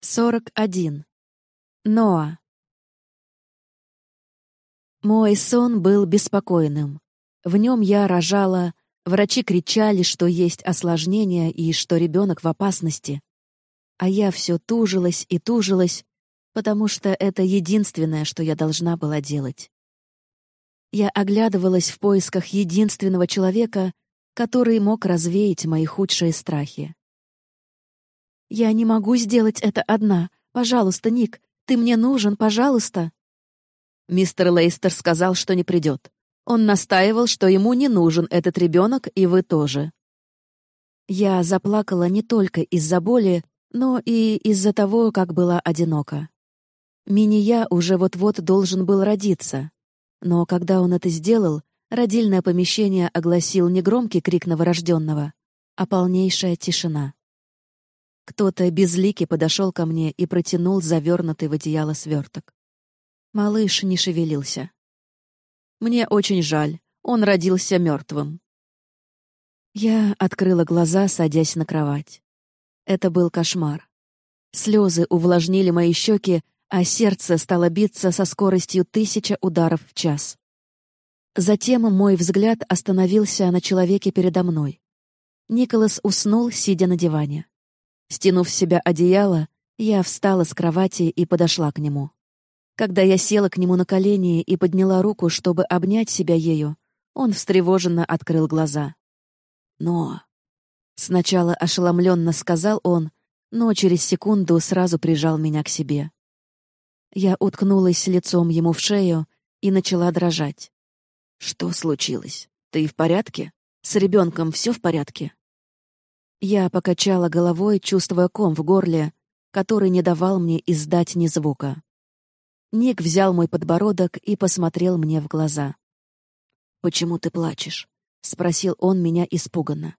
41. Ноа. Мой сон был беспокойным. В нем я рожала, врачи кричали, что есть осложнения и что ребенок в опасности. А я все тужилась и тужилась, потому что это единственное, что я должна была делать. Я оглядывалась в поисках единственного человека, который мог развеять мои худшие страхи. «Я не могу сделать это одна. Пожалуйста, Ник, ты мне нужен, пожалуйста». Мистер Лейстер сказал, что не придет. Он настаивал, что ему не нужен этот ребенок, и вы тоже. Я заплакала не только из-за боли, но и из-за того, как была одинока. Мини-я уже вот-вот должен был родиться. Но когда он это сделал, родильное помещение огласил не громкий крик новорожденного, а полнейшая тишина. Кто-то безликий подошел ко мне и протянул завернутый в одеяло сверток. Малыш не шевелился. «Мне очень жаль. Он родился мертвым». Я открыла глаза, садясь на кровать. Это был кошмар. Слезы увлажнили мои щеки, а сердце стало биться со скоростью тысяча ударов в час. Затем мой взгляд остановился на человеке передо мной. Николас уснул, сидя на диване. Стянув с себя одеяло, я встала с кровати и подошла к нему. Когда я села к нему на колени и подняла руку, чтобы обнять себя ею, он встревоженно открыл глаза. «Но...» Сначала ошеломленно сказал он, но через секунду сразу прижал меня к себе. Я уткнулась лицом ему в шею и начала дрожать. «Что случилось? Ты в порядке? С ребенком все в порядке?» Я покачала головой, чувствуя ком в горле, который не давал мне издать ни звука. Ник взял мой подбородок и посмотрел мне в глаза. «Почему ты плачешь?» — спросил он меня испуганно.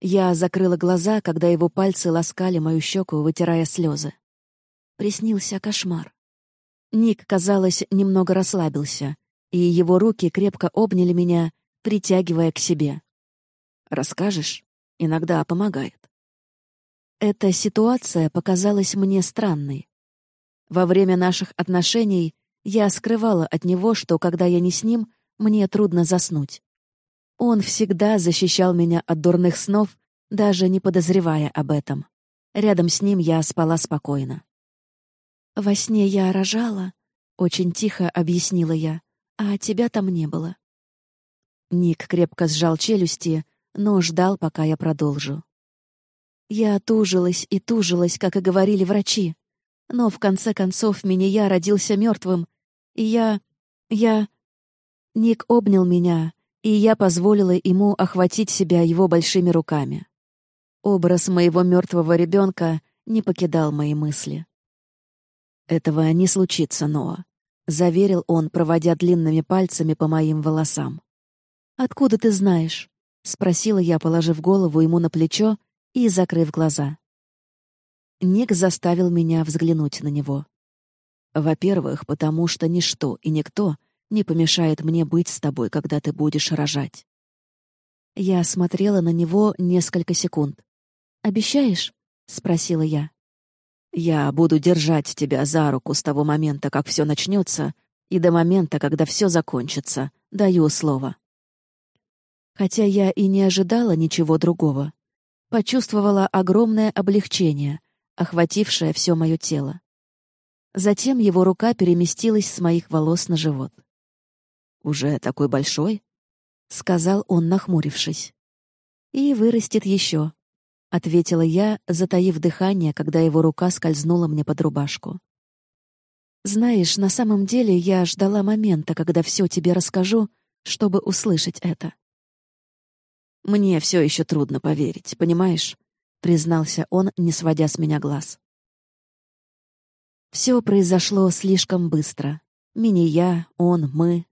Я закрыла глаза, когда его пальцы ласкали мою щеку, вытирая слезы. Приснился кошмар. Ник, казалось, немного расслабился, и его руки крепко обняли меня, притягивая к себе. «Расскажешь?» Иногда помогает. Эта ситуация показалась мне странной. Во время наших отношений я скрывала от него, что когда я не с ним, мне трудно заснуть. Он всегда защищал меня от дурных снов, даже не подозревая об этом. Рядом с ним я спала спокойно. «Во сне я рожала», — очень тихо объяснила я, «а тебя там не было». Ник крепко сжал челюсти, но ждал, пока я продолжу. Я тужилась и тужилась, как и говорили врачи. Но в конце концов меня родился мертвым, и я... я... Ник обнял меня, и я позволила ему охватить себя его большими руками. Образ моего мертвого ребенка не покидал мои мысли. «Этого не случится, Ноа», — заверил он, проводя длинными пальцами по моим волосам. «Откуда ты знаешь?» — спросила я, положив голову ему на плечо и закрыв глаза. Ник заставил меня взглянуть на него. Во-первых, потому что ничто и никто не помешает мне быть с тобой, когда ты будешь рожать. Я смотрела на него несколько секунд. «Обещаешь?» — спросила я. «Я буду держать тебя за руку с того момента, как все начнется, и до момента, когда все закончится. Даю слово» хотя я и не ожидала ничего другого. Почувствовала огромное облегчение, охватившее все мое тело. Затем его рука переместилась с моих волос на живот. «Уже такой большой?» — сказал он, нахмурившись. «И вырастет еще», — ответила я, затаив дыхание, когда его рука скользнула мне под рубашку. «Знаешь, на самом деле я ждала момента, когда все тебе расскажу, чтобы услышать это. «Мне все еще трудно поверить, понимаешь?» — признался он, не сводя с меня глаз. Все произошло слишком быстро. Мини-я, он, мы.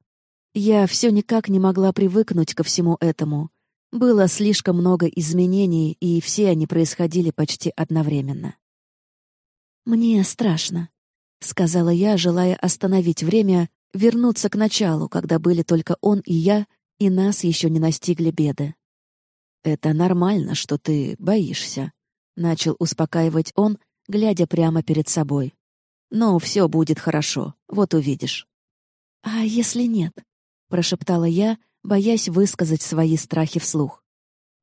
Я все никак не могла привыкнуть ко всему этому. Было слишком много изменений, и все они происходили почти одновременно. «Мне страшно», — сказала я, желая остановить время, вернуться к началу, когда были только он и я, и нас еще не настигли беды. «Это нормально, что ты боишься», — начал успокаивать он, глядя прямо перед собой. «Но все будет хорошо, вот увидишь». «А если нет?» — прошептала я, боясь высказать свои страхи вслух.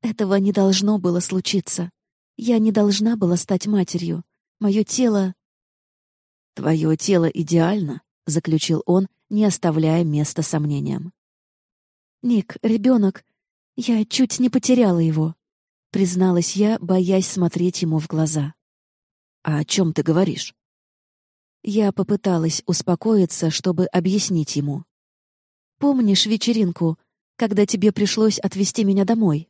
«Этого не должно было случиться. Я не должна была стать матерью. Мое тело...» «Твое тело идеально», — заключил он, не оставляя места сомнениям. «Ник, ребенок, я чуть не потеряла его», — призналась я, боясь смотреть ему в глаза. «А о чем ты говоришь?» Я попыталась успокоиться, чтобы объяснить ему. «Помнишь вечеринку, когда тебе пришлось отвезти меня домой?»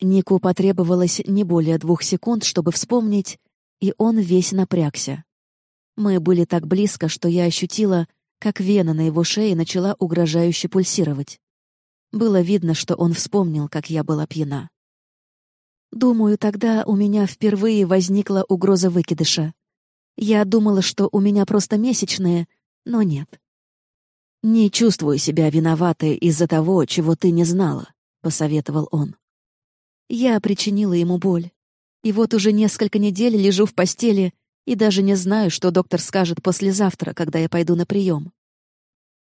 Нику потребовалось не более двух секунд, чтобы вспомнить, и он весь напрягся. Мы были так близко, что я ощутила, как вена на его шее начала угрожающе пульсировать. Было видно, что он вспомнил, как я была пьяна. Думаю, тогда у меня впервые возникла угроза выкидыша. Я думала, что у меня просто месячные, но нет. «Не чувствую себя виноватой из-за того, чего ты не знала», — посоветовал он. Я причинила ему боль. И вот уже несколько недель лежу в постели и даже не знаю, что доктор скажет послезавтра, когда я пойду на прием.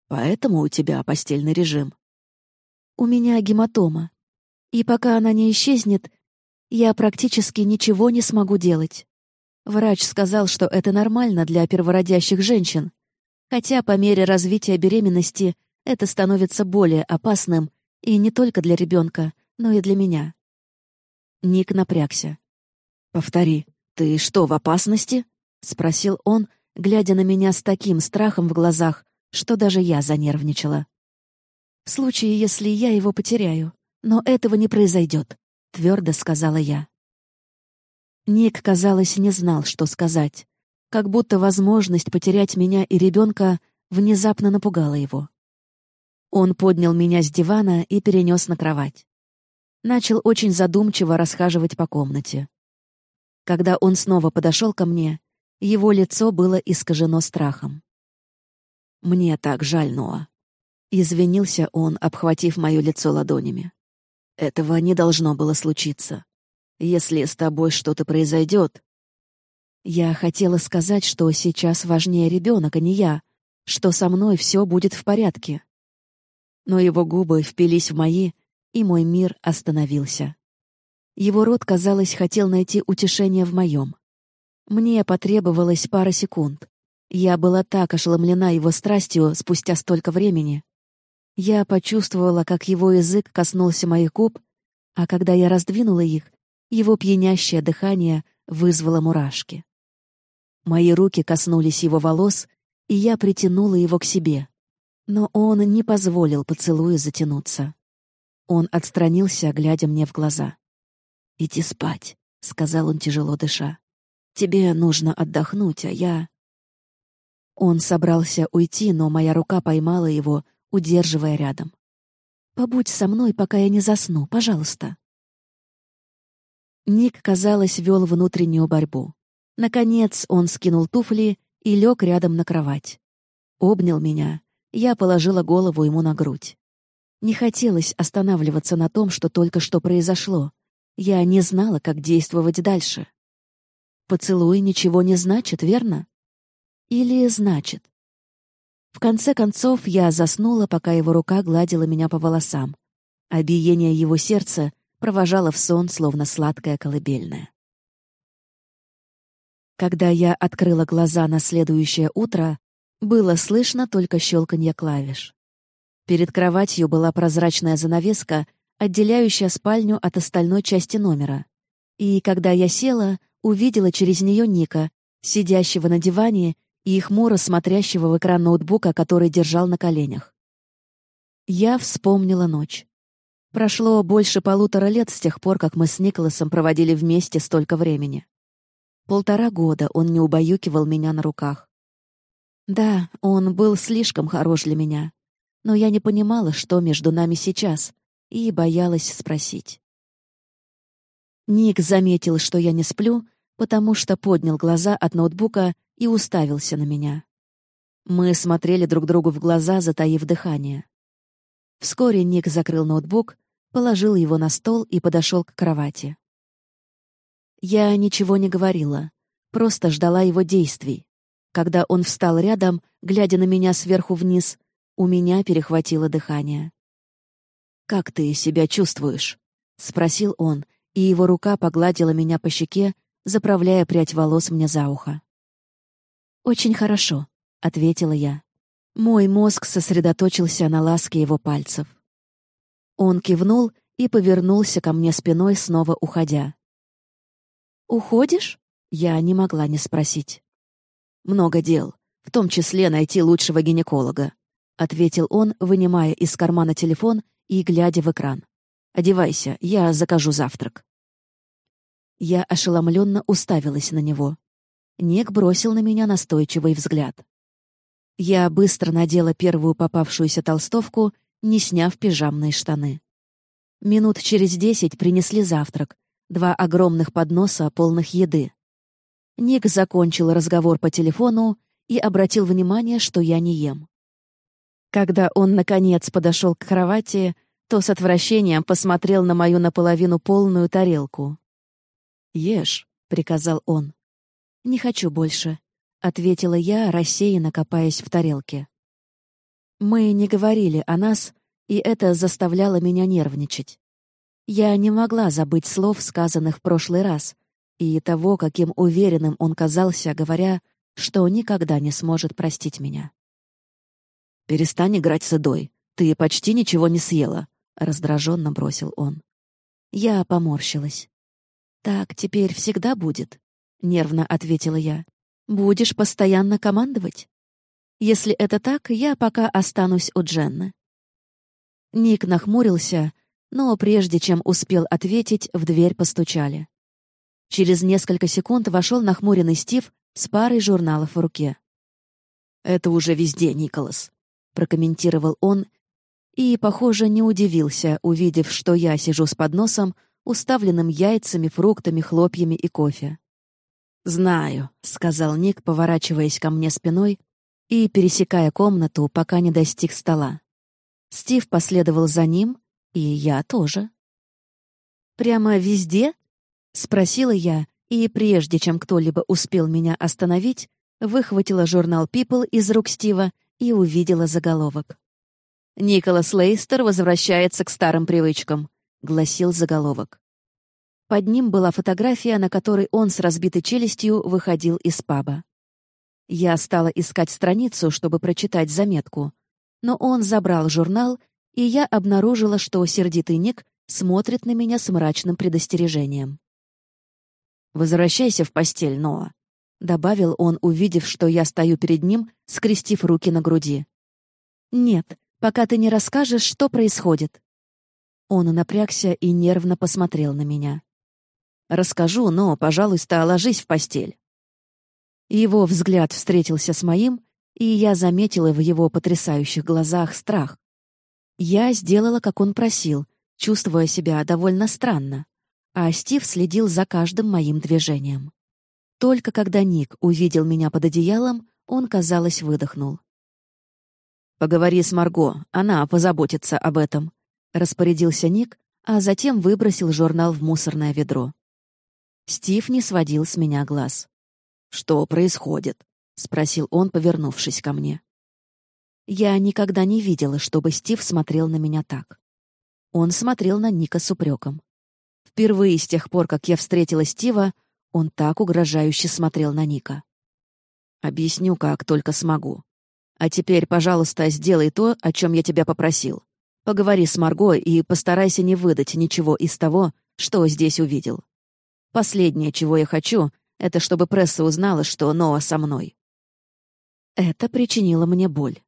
Поэтому у тебя постельный режим. У меня гематома. И пока она не исчезнет, я практически ничего не смогу делать. Врач сказал, что это нормально для первородящих женщин, хотя по мере развития беременности это становится более опасным и не только для ребенка, но и для меня. Ник напрягся. «Повтори, ты что, в опасности?» — спросил он, глядя на меня с таким страхом в глазах, что даже я занервничала. «В случае, если я его потеряю. Но этого не произойдет», — твердо сказала я. Ник, казалось, не знал, что сказать. Как будто возможность потерять меня и ребенка внезапно напугала его. Он поднял меня с дивана и перенес на кровать. Начал очень задумчиво расхаживать по комнате. Когда он снова подошел ко мне, его лицо было искажено страхом. «Мне так жаль, Ноа», — извинился он, обхватив мое лицо ладонями. «Этого не должно было случиться. Если с тобой что-то произойдет...» Я хотела сказать, что сейчас важнее ребенок, а не я, что со мной все будет в порядке. Но его губы впились в мои, и мой мир остановился. Его рот, казалось, хотел найти утешение в моем. Мне потребовалось пара секунд. Я была так ошеломлена его страстью спустя столько времени. Я почувствовала, как его язык коснулся моих губ, а когда я раздвинула их, его пьянящее дыхание вызвало мурашки. Мои руки коснулись его волос, и я притянула его к себе. Но он не позволил поцелую затянуться. Он отстранился, глядя мне в глаза. «Иди спать», — сказал он, тяжело дыша. «Тебе нужно отдохнуть, а я...» Он собрался уйти, но моя рука поймала его, удерживая рядом. «Побудь со мной, пока я не засну, пожалуйста». Ник, казалось, вел внутреннюю борьбу. Наконец он скинул туфли и лег рядом на кровать. Обнял меня. Я положила голову ему на грудь. Не хотелось останавливаться на том, что только что произошло. Я не знала, как действовать дальше. Поцелуй ничего не значит, верно? Или значит? В конце концов, я заснула, пока его рука гладила меня по волосам, а биение его сердца провожала в сон, словно сладкая колыбельная. Когда я открыла глаза на следующее утро, было слышно только щелканье клавиш. Перед кроватью была прозрачная занавеска, отделяющая спальню от остальной части номера. И когда я села, увидела через нее Ника, сидящего на диване и хмуро смотрящего в экран ноутбука, который держал на коленях. Я вспомнила ночь. Прошло больше полутора лет с тех пор, как мы с Николасом проводили вместе столько времени. Полтора года он не убаюкивал меня на руках. Да, он был слишком хорош для меня, но я не понимала, что между нами сейчас, и боялась спросить. Ник заметил, что я не сплю, потому что поднял глаза от ноутбука и уставился на меня. Мы смотрели друг другу в глаза, затаив дыхание. Вскоре Ник закрыл ноутбук, положил его на стол и подошел к кровати. Я ничего не говорила, просто ждала его действий. Когда он встал рядом, глядя на меня сверху вниз, у меня перехватило дыхание. «Как ты себя чувствуешь?» — спросил он, и его рука погладила меня по щеке, заправляя прядь волос мне за ухо. «Очень хорошо», — ответила я. Мой мозг сосредоточился на ласке его пальцев. Он кивнул и повернулся ко мне спиной, снова уходя. «Уходишь?» — я не могла не спросить. «Много дел, в том числе найти лучшего гинеколога», — ответил он, вынимая из кармана телефон и глядя в экран. «Одевайся, я закажу завтрак». Я ошеломленно уставилась на него. Ник бросил на меня настойчивый взгляд. Я быстро надела первую попавшуюся толстовку, не сняв пижамные штаны. Минут через десять принесли завтрак, два огромных подноса, полных еды. Ник закончил разговор по телефону и обратил внимание, что я не ем. Когда он, наконец, подошел к кровати, то с отвращением посмотрел на мою наполовину полную тарелку. «Ешь», — приказал он. «Не хочу больше», — ответила я, рассеянно копаясь в тарелке. Мы не говорили о нас, и это заставляло меня нервничать. Я не могла забыть слов, сказанных в прошлый раз, и того, каким уверенным он казался, говоря, что никогда не сможет простить меня. «Перестань играть с едой. Ты почти ничего не съела», — раздраженно бросил он. Я поморщилась. «Так теперь всегда будет», — нервно ответила я. «Будешь постоянно командовать? Если это так, я пока останусь у Дженны». Ник нахмурился, но прежде чем успел ответить, в дверь постучали. Через несколько секунд вошел нахмуренный Стив с парой журналов в руке. «Это уже везде, Николас», — прокомментировал он, и, похоже, не удивился, увидев, что я сижу с подносом, уставленным яйцами, фруктами, хлопьями и кофе. «Знаю», — сказал Ник, поворачиваясь ко мне спиной и пересекая комнату, пока не достиг стола. Стив последовал за ним, и я тоже. «Прямо везде?» — спросила я, и прежде чем кто-либо успел меня остановить, выхватила журнал People из рук Стива и увидела заголовок. «Николас Лейстер возвращается к старым привычкам», — гласил заголовок. Под ним была фотография, на которой он с разбитой челюстью выходил из паба. Я стала искать страницу, чтобы прочитать заметку, но он забрал журнал, и я обнаружила, что сердитый Ник смотрит на меня с мрачным предостережением. «Возвращайся в постель, Ноа», добавил он, увидев, что я стою перед ним, скрестив руки на груди. «Нет, пока ты не расскажешь, что происходит». Он напрягся и нервно посмотрел на меня. «Расскажу, но, пожалуйста, ложись в постель». Его взгляд встретился с моим, и я заметила в его потрясающих глазах страх. Я сделала, как он просил, чувствуя себя довольно странно, а Стив следил за каждым моим движением. Только когда Ник увидел меня под одеялом, он, казалось, выдохнул. «Поговори с Марго, она позаботится об этом», — распорядился Ник, а затем выбросил журнал в мусорное ведро. Стив не сводил с меня глаз. «Что происходит?» — спросил он, повернувшись ко мне. Я никогда не видела, чтобы Стив смотрел на меня так. Он смотрел на Ника с упреком. Впервые с тех пор, как я встретила Стива, он так угрожающе смотрел на Ника. «Объясню, как только смогу. А теперь, пожалуйста, сделай то, о чем я тебя попросил. Поговори с Марго и постарайся не выдать ничего из того, что здесь увидел. Последнее, чего я хочу, это чтобы пресса узнала, что Ноа со мной». Это причинило мне боль.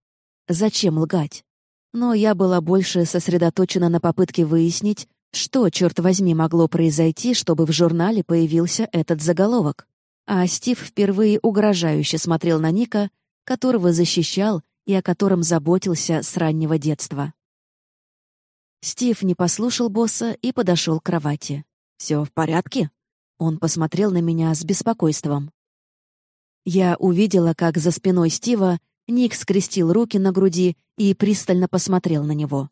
Зачем лгать? Но я была больше сосредоточена на попытке выяснить, что, черт возьми, могло произойти, чтобы в журнале появился этот заголовок? А Стив впервые угрожающе смотрел на Ника, которого защищал и о котором заботился с раннего детства. Стив не послушал босса и подошел к кровати. «Все в порядке?» Он посмотрел на меня с беспокойством. Я увидела, как за спиной Стива Ник скрестил руки на груди и пристально посмотрел на него.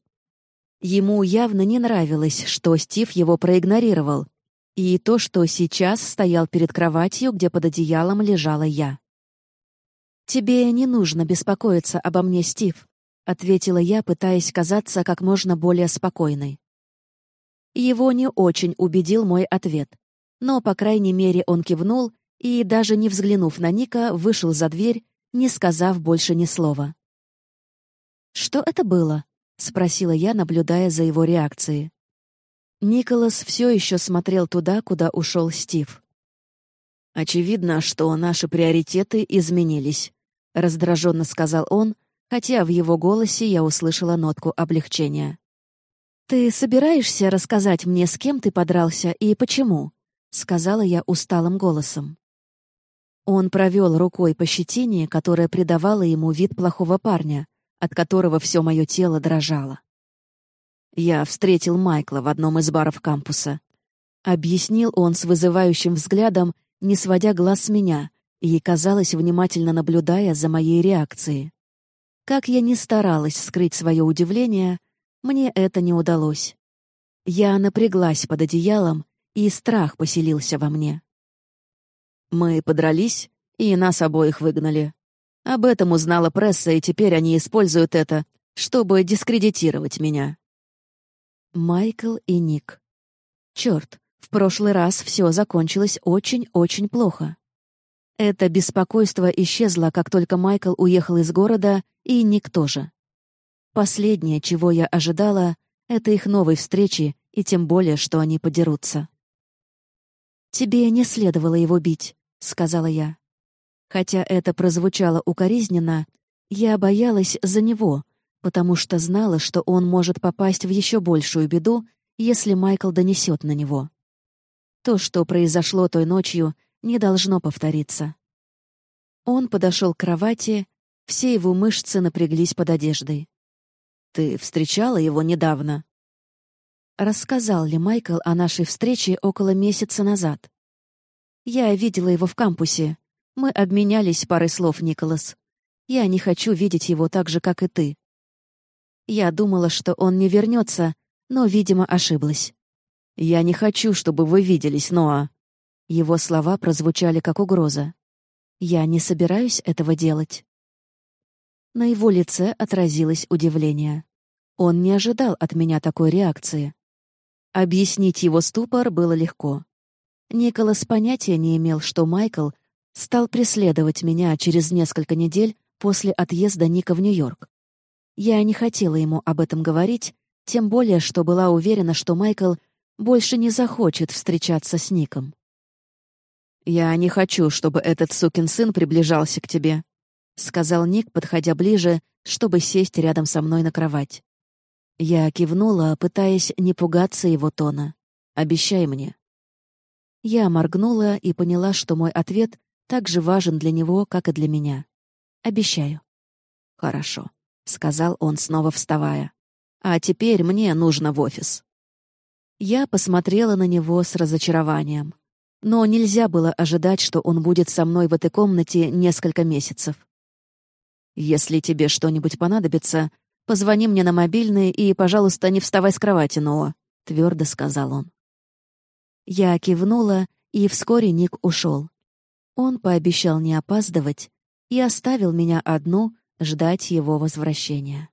Ему явно не нравилось, что Стив его проигнорировал, и то, что сейчас стоял перед кроватью, где под одеялом лежала я. «Тебе не нужно беспокоиться обо мне, Стив», — ответила я, пытаясь казаться как можно более спокойной. Его не очень убедил мой ответ, но, по крайней мере, он кивнул и, даже не взглянув на Ника, вышел за дверь, не сказав больше ни слова. «Что это было?» — спросила я, наблюдая за его реакцией. Николас все еще смотрел туда, куда ушел Стив. «Очевидно, что наши приоритеты изменились», — раздраженно сказал он, хотя в его голосе я услышала нотку облегчения. «Ты собираешься рассказать мне, с кем ты подрался и почему?» — сказала я усталым голосом. Он провел рукой по щетине, которая придавала ему вид плохого парня, от которого все мое тело дрожало. Я встретил Майкла в одном из баров кампуса. Объяснил он с вызывающим взглядом, не сводя глаз с меня, и, казалось, внимательно наблюдая за моей реакцией. Как я ни старалась скрыть свое удивление, мне это не удалось. Я напряглась под одеялом, и страх поселился во мне. Мы подрались, и нас обоих выгнали. Об этом узнала пресса, и теперь они используют это, чтобы дискредитировать меня. Майкл и Ник. Черт, в прошлый раз все закончилось очень-очень плохо. Это беспокойство исчезло, как только Майкл уехал из города, и Ник тоже. Последнее, чего я ожидала, это их новой встречи, и тем более, что они подерутся. «Тебе не следовало его бить», — сказала я. Хотя это прозвучало укоризненно, я боялась за него, потому что знала, что он может попасть в еще большую беду, если Майкл донесет на него. То, что произошло той ночью, не должно повториться. Он подошел к кровати, все его мышцы напряглись под одеждой. «Ты встречала его недавно?» Рассказал ли Майкл о нашей встрече около месяца назад? Я видела его в кампусе, мы обменялись парой слов, Николас. Я не хочу видеть его так же, как и ты. Я думала, что он не вернется, но, видимо, ошиблась. «Я не хочу, чтобы вы виделись, Ноа». Его слова прозвучали как угроза. «Я не собираюсь этого делать». На его лице отразилось удивление. Он не ожидал от меня такой реакции. Объяснить его ступор было легко. Николас понятия не имел, что Майкл стал преследовать меня через несколько недель после отъезда Ника в Нью-Йорк. Я не хотела ему об этом говорить, тем более, что была уверена, что Майкл больше не захочет встречаться с Ником. «Я не хочу, чтобы этот сукин сын приближался к тебе», — сказал Ник, подходя ближе, чтобы сесть рядом со мной на кровать. Я кивнула, пытаясь не пугаться его тона. «Обещай мне». Я моргнула и поняла, что мой ответ так же важен для него, как и для меня. Обещаю. «Хорошо», — сказал он, снова вставая. «А теперь мне нужно в офис». Я посмотрела на него с разочарованием. Но нельзя было ожидать, что он будет со мной в этой комнате несколько месяцев. «Если тебе что-нибудь понадобится, позвони мне на мобильный и, пожалуйста, не вставай с кровати, Ноа», — твердо сказал он. Я кивнула, и вскоре Ник ушел. Он пообещал не опаздывать и оставил меня одну ждать его возвращения.